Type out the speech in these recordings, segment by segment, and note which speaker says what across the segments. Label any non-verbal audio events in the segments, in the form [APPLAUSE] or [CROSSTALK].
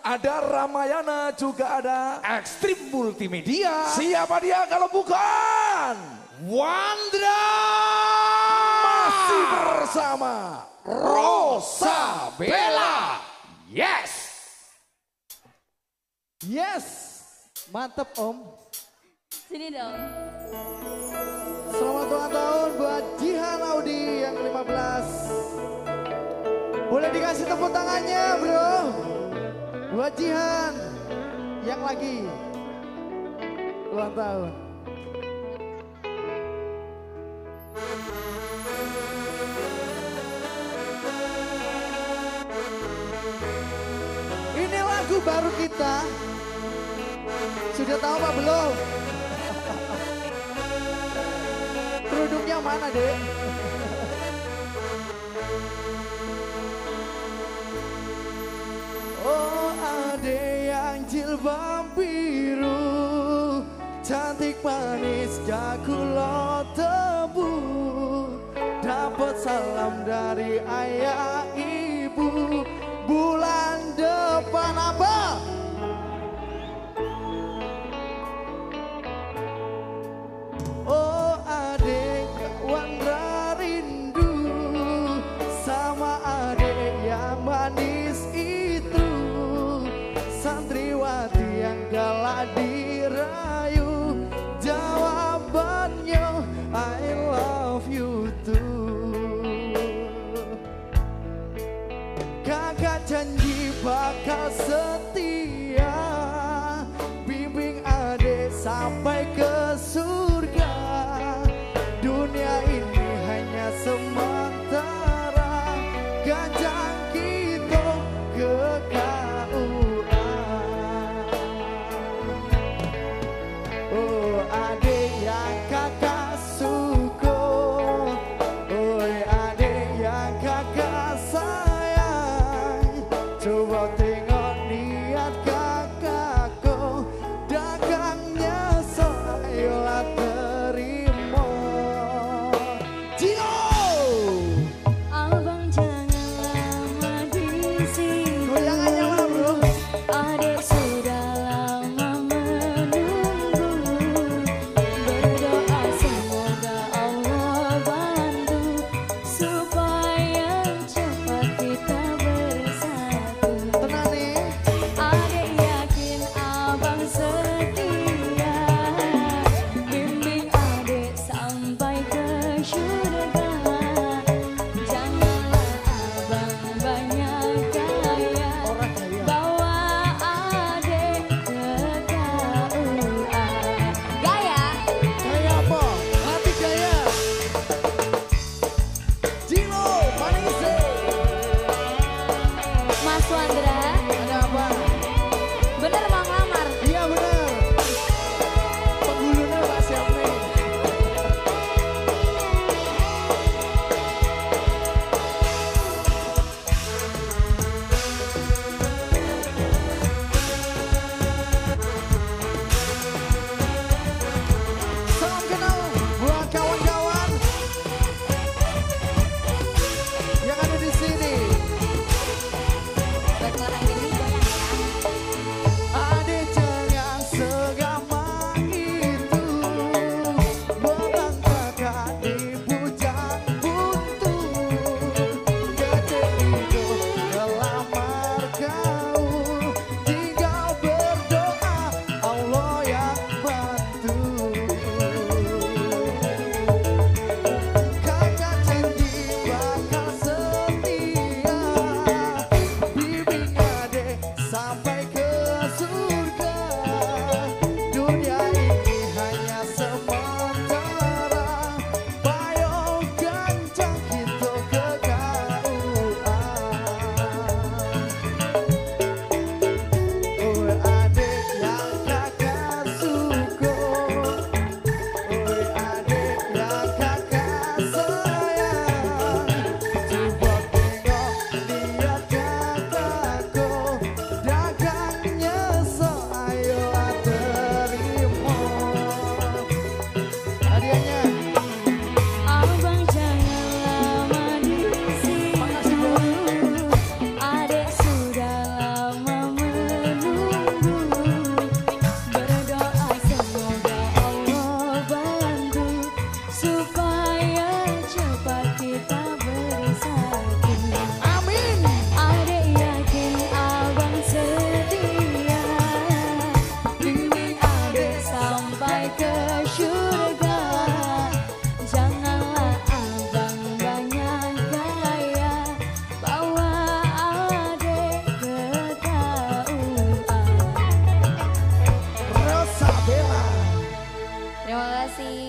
Speaker 1: ada Ramayana, juga ada
Speaker 2: Ekstrim Multimedia.
Speaker 1: Siapa dia kalau bukan?
Speaker 2: Wandra.
Speaker 1: Masih bersama Rosa Bella.
Speaker 2: Yes.
Speaker 3: Yes, mantep Om.
Speaker 4: Sini dong.
Speaker 3: Selamat ulang tahun buat Jihan Audi yang ke-15. Boleh dikasih tepuk tangannya bro. Buat Jihan yang lagi ulang tahun. Ini lagu baru kita. Sudah tahu Pak belum? [LAUGHS] Produknya mana dek? [LAUGHS] jilbab biru Cantik manis jagulo tebu Dapat salam dari ayah ibu Bulan depan apa? I love you too. Kakak janji bakal setia. Bimbing adek sampai Mas André.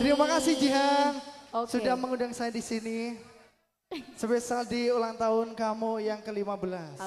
Speaker 3: Terima kasih Jihan
Speaker 4: Oke.
Speaker 3: sudah mengundang saya di sini. Spesial di ulang tahun kamu yang ke-15.